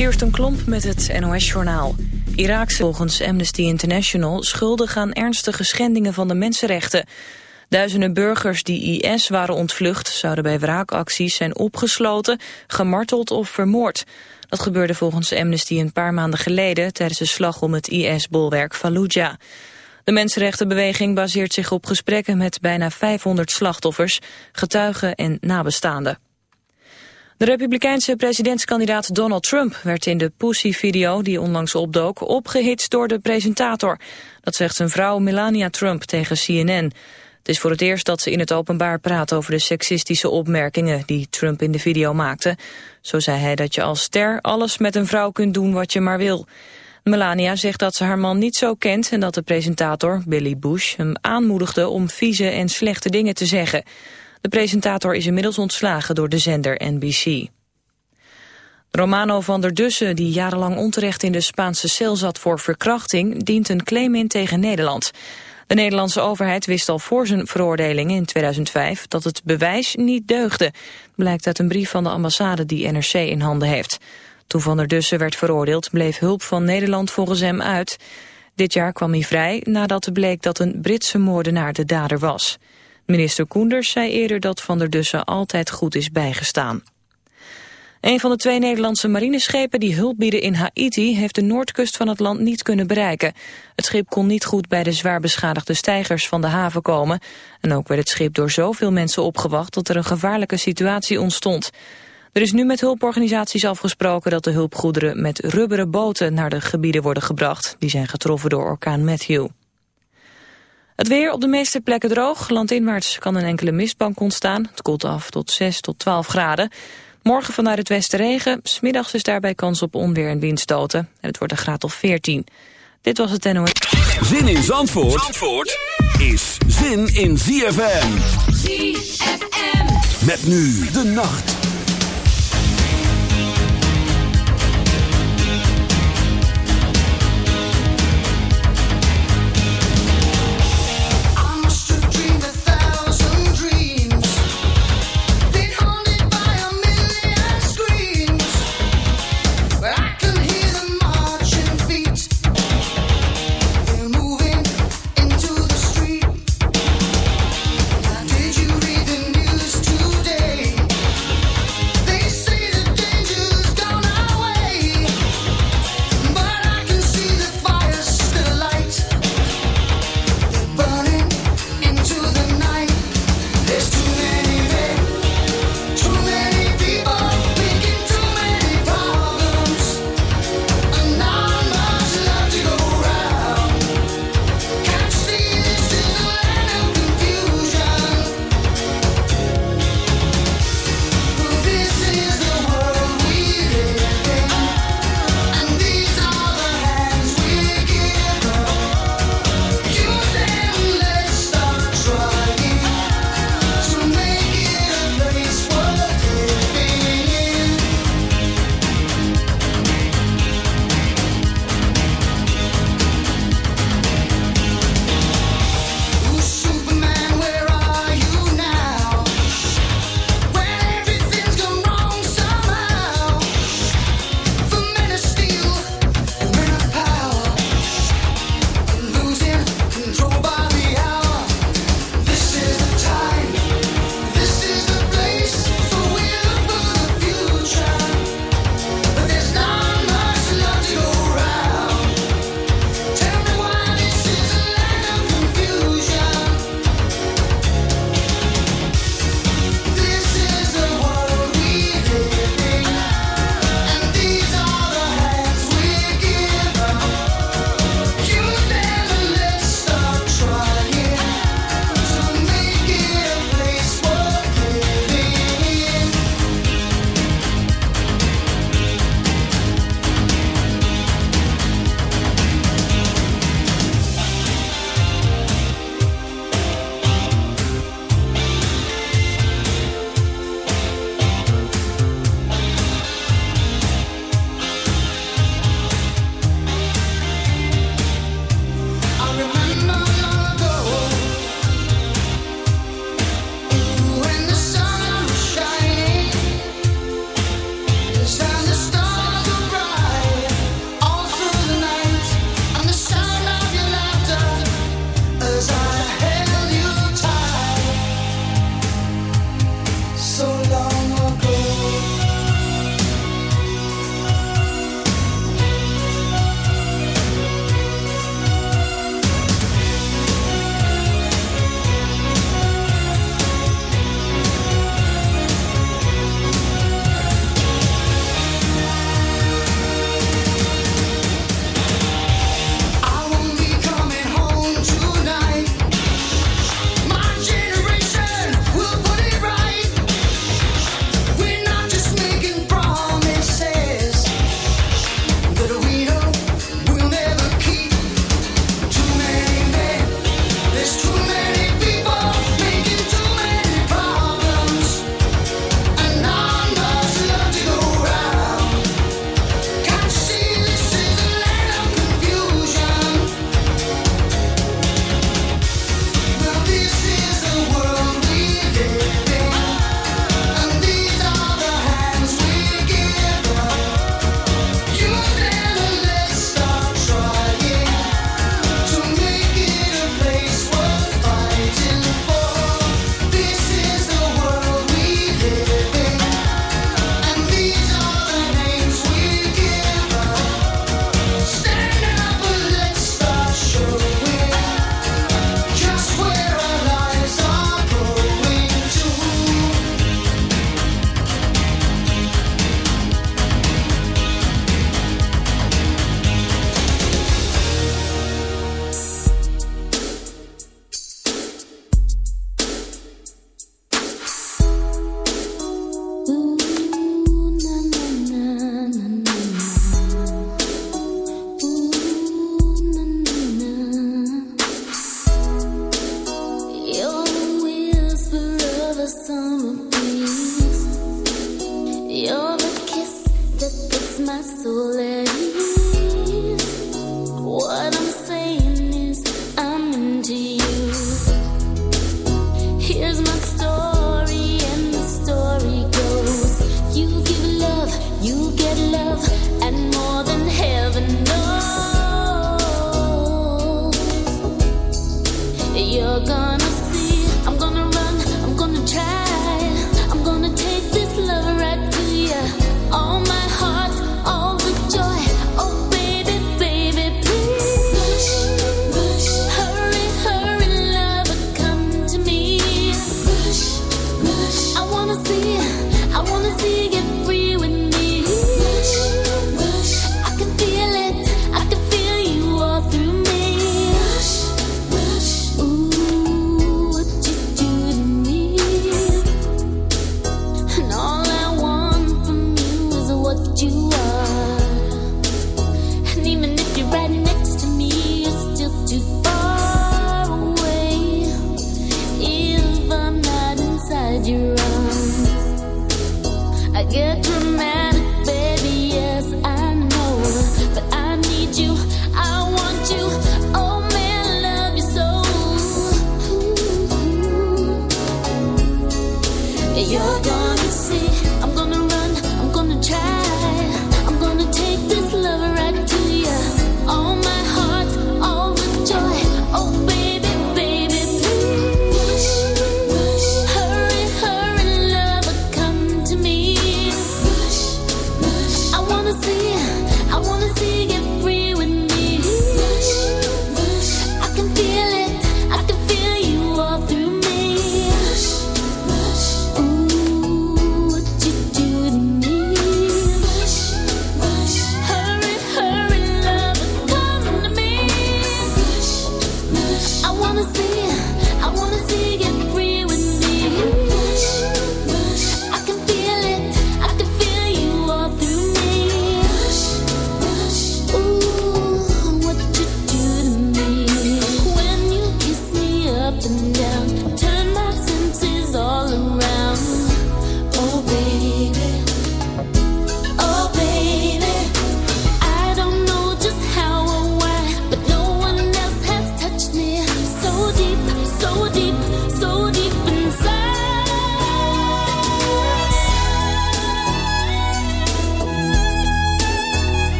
Kirsten Klomp met het NOS-journaal. Irak volgens Amnesty International schuldig aan ernstige schendingen van de mensenrechten. Duizenden burgers die IS waren ontvlucht... zouden bij wraakacties zijn opgesloten, gemarteld of vermoord. Dat gebeurde volgens Amnesty een paar maanden geleden... tijdens de slag om het IS-bolwerk Fallujah. De mensenrechtenbeweging baseert zich op gesprekken met bijna 500 slachtoffers, getuigen en nabestaanden. De republikeinse presidentskandidaat Donald Trump werd in de Pussy-video die onlangs opdook opgehitst door de presentator. Dat zegt zijn vrouw Melania Trump tegen CNN. Het is voor het eerst dat ze in het openbaar praat over de seksistische opmerkingen die Trump in de video maakte. Zo zei hij dat je als ster alles met een vrouw kunt doen wat je maar wil. Melania zegt dat ze haar man niet zo kent en dat de presentator, Billy Bush, hem aanmoedigde om vieze en slechte dingen te zeggen. De presentator is inmiddels ontslagen door de zender NBC. Romano van der Dussen, die jarenlang onterecht in de Spaanse cel zat voor verkrachting, dient een claim in tegen Nederland. De Nederlandse overheid wist al voor zijn veroordeling in 2005 dat het bewijs niet deugde, blijkt uit een brief van de ambassade die NRC in handen heeft. Toen Van der Dussen werd veroordeeld bleef hulp van Nederland volgens hem uit. Dit jaar kwam hij vrij nadat bleek dat een Britse moordenaar de dader was. Minister Koenders zei eerder dat Van der Dussen altijd goed is bijgestaan. Een van de twee Nederlandse marineschepen die hulp bieden in Haiti... heeft de noordkust van het land niet kunnen bereiken. Het schip kon niet goed bij de zwaar beschadigde stijgers van de haven komen. En ook werd het schip door zoveel mensen opgewacht... dat er een gevaarlijke situatie ontstond. Er is nu met hulporganisaties afgesproken dat de hulpgoederen met rubberen boten naar de gebieden worden gebracht. Die zijn getroffen door orkaan Matthew. Het weer op de meeste plekken droog. Landinwaarts kan een enkele mistbank ontstaan. Het koelt af tot 6 tot 12 graden. Morgen vanuit het westen regen. Smiddags is daarbij kans op onweer en windstoten. En het wordt een graad of 14. Dit was het NOS. Zin in Zandvoort, Zandvoort is zin in ZFM. ZFM. Met nu de nacht.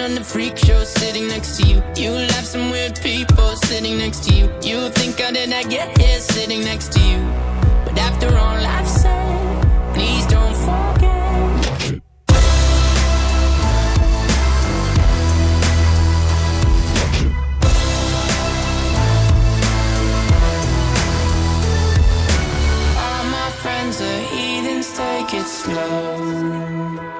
On the freak show sitting next to you. You laugh some weird people sitting next to you. You think I did not get here sitting next to you? But after all I've said, please don't forget. All my friends are take it slow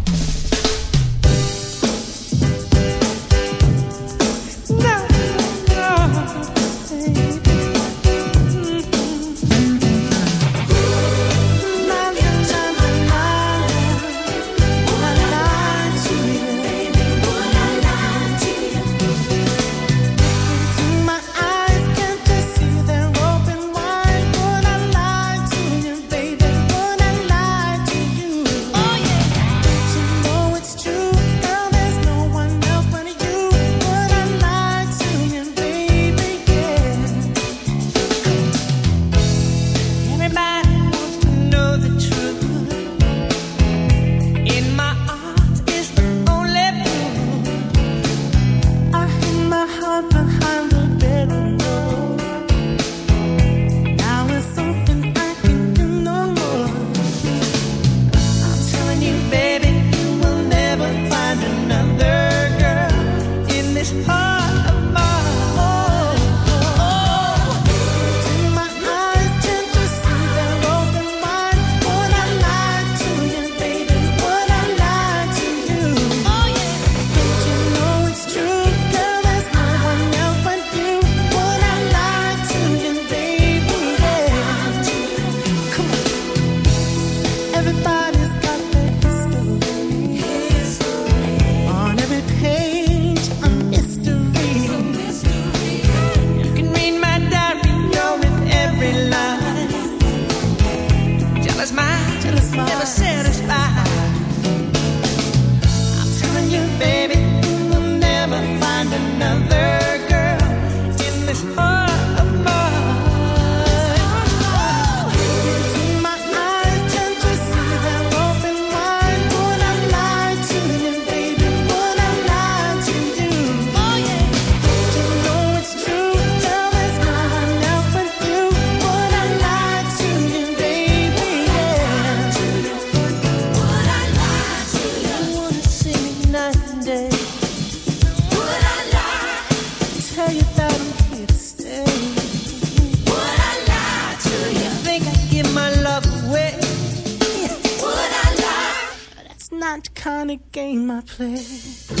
place.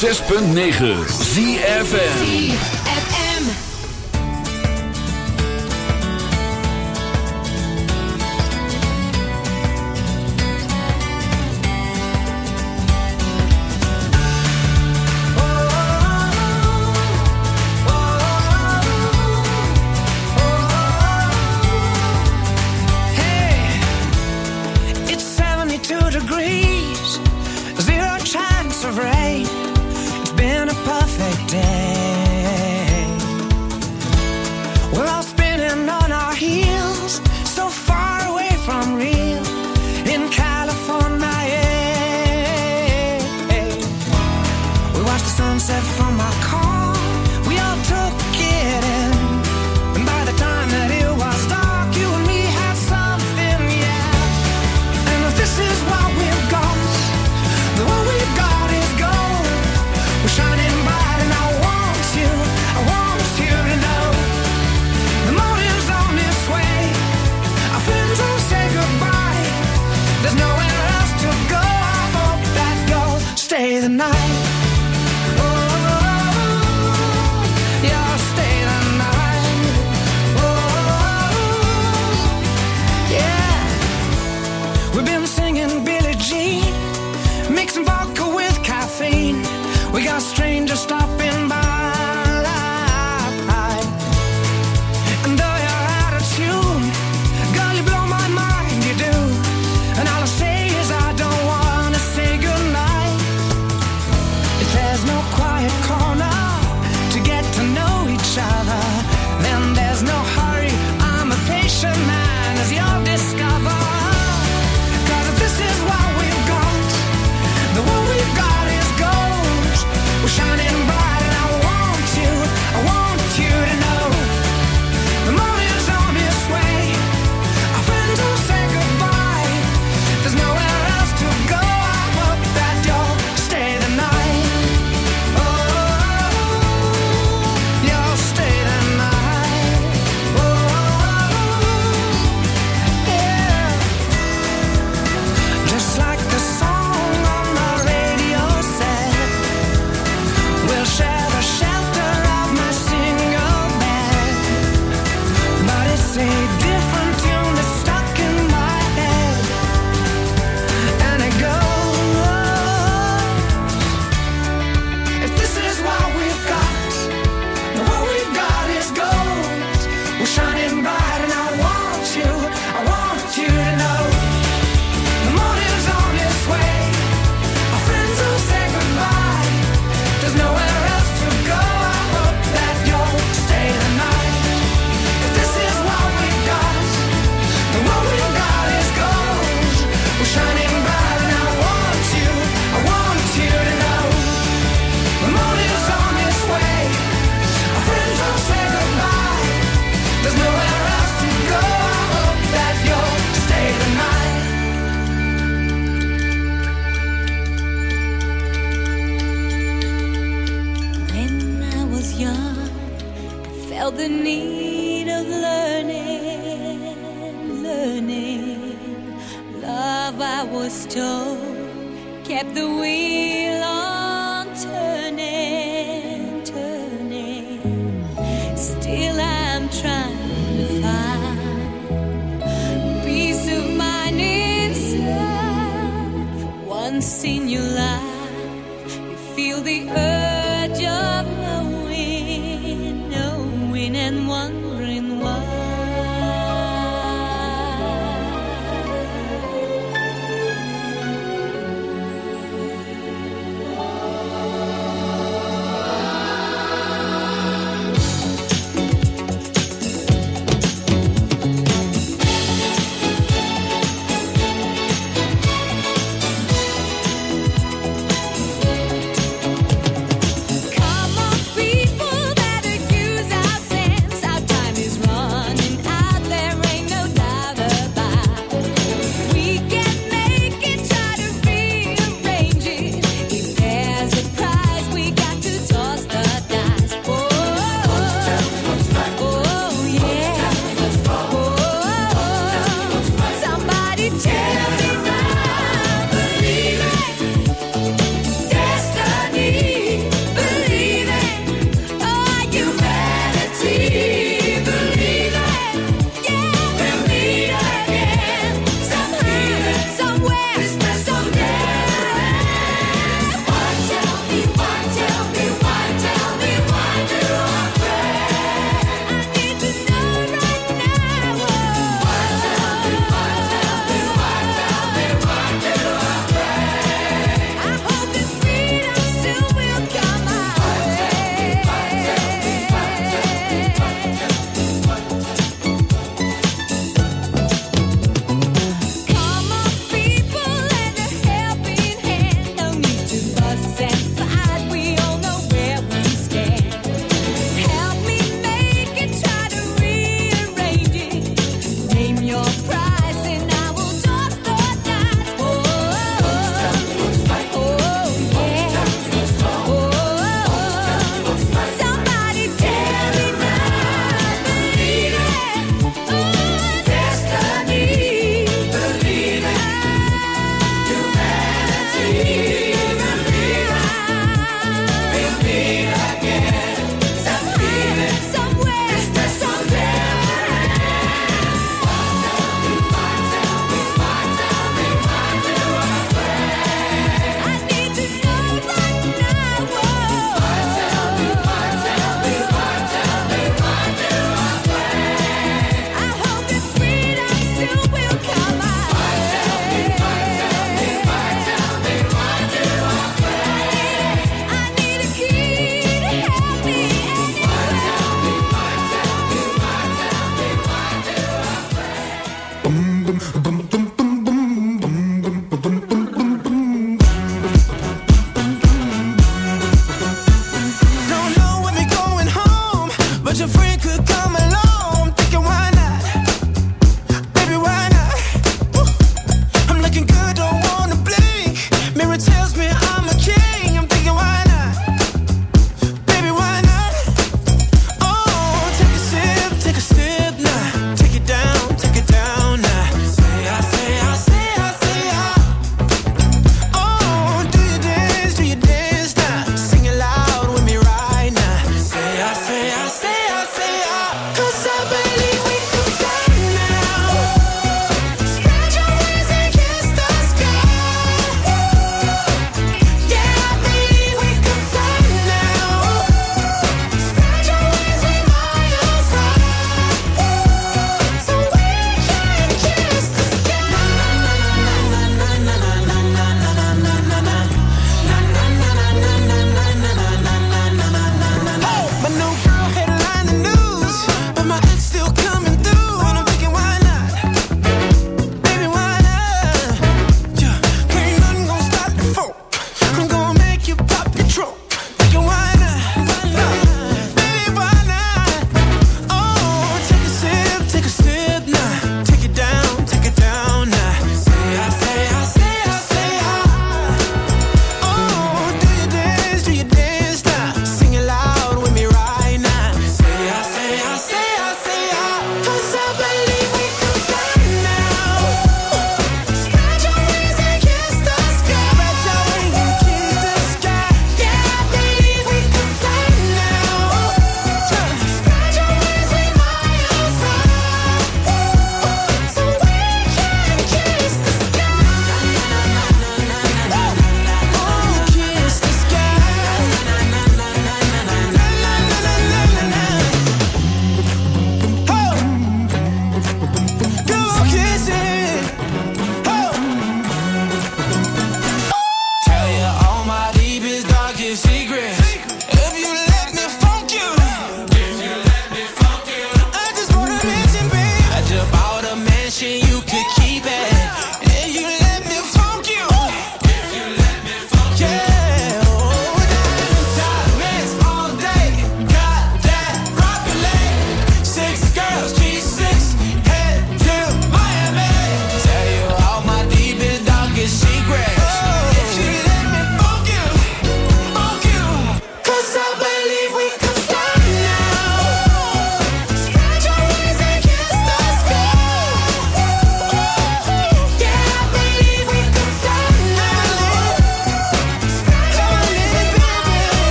106.9 ZFM.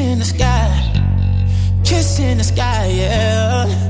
kiss in the sky, kiss in the sky, yeah.